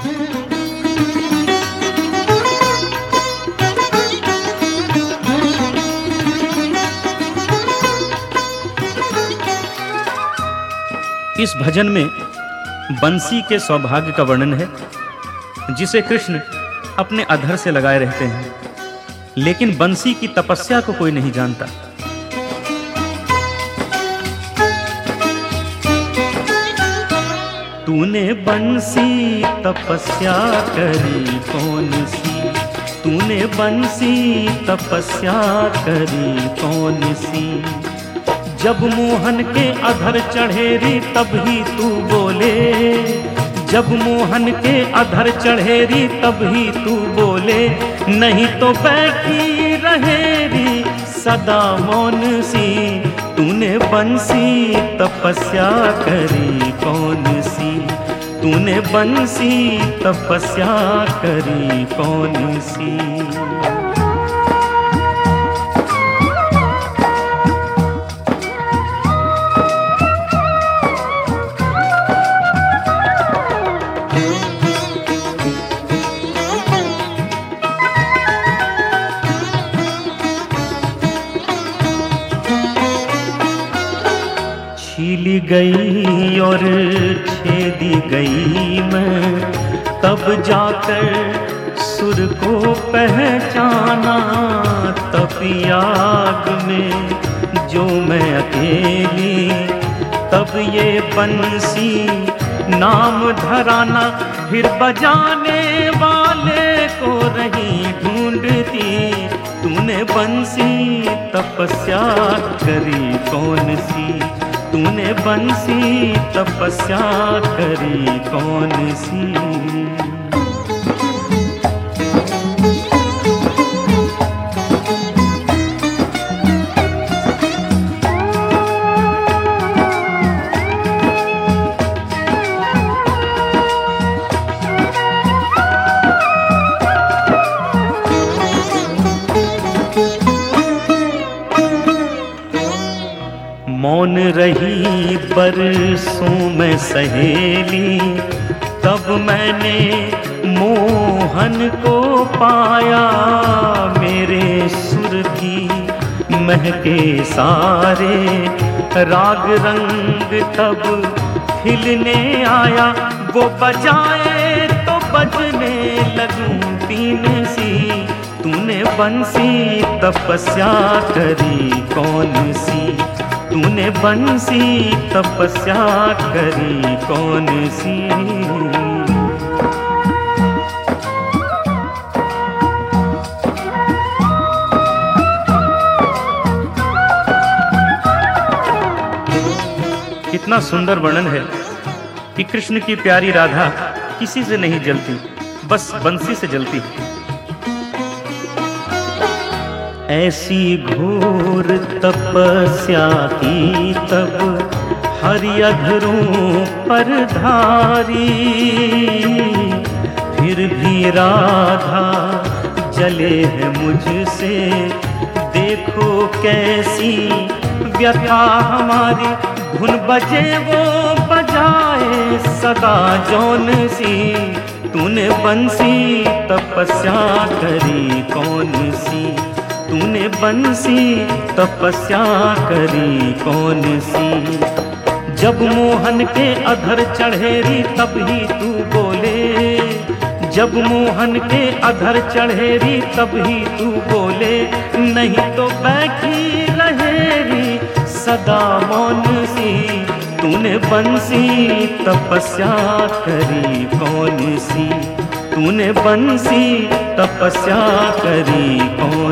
इस भजन में बंसी के सौभाग्य का वर्णन है, जिसे कृष्ण अपने अधर से लगाए रहते हैं। लेकिन बंसी की तपस्या को कोई नहीं जानता। तूने बंसी, तपस्या करी कौन सी तूने बंसी, तपस्या करी कौन सी जब मोहन के अधर चढ़े री, तब ही तू बोले। जब मोहन के अधर चढ़े री, तब ही तू बोले। नहीं तो बैठी रहेरी सदा मौन सी, तूने बंसी, तपस्या करी कौन सी? तूने बंसी, तपस्या करी कौन सी? गई और छेदी गई मैं। तब जाकर सुर को पहचाना तपियाग में जो मैं अकेली, तब ये बंसी नाम धराना, फिर बजाने वाले को रही ढूंढती। तूने बंसी तपस्या करी कौन सी? तूने बंसी तपस्या करी कौन सी? रही बरसों में सहेली, तब मैंने मोहन को पाया मेरे सुर की महके सारे। राग रंग तब खिलने आया, वो बजाए तो बजने लगूं तीन सी। तूने बंसी तपस्या करी कौन बंसी तपस्या करी कौन सी? कितना सुंदर वर्णन है कि कृष्ण की प्यारी राधा किसी से नहीं जलती, बस बंसी से जलती। है ऐसी घोर तपस्या की तब हरिअधरों पर धारी। फिर भी राधा जले है मुझसे, देखो कैसी व्यथा हमारी। धुन बजे वो बजाए सदा जौन सी। तूने बंसी तपस्या करी कौन सी? तूने बंसी, तपस्या करी कौन सी? जब मोहन के अधर चढ़ेरी तब ही तू बोले। जब मोहन के अधर चढ़ेरी तब ही तू बोले। नहीं तो बैठी रहेरी सदा मौन सी। तूने बंसी, तपस्या करी कौन सी? तूने बंसी, तपस्या करी कौन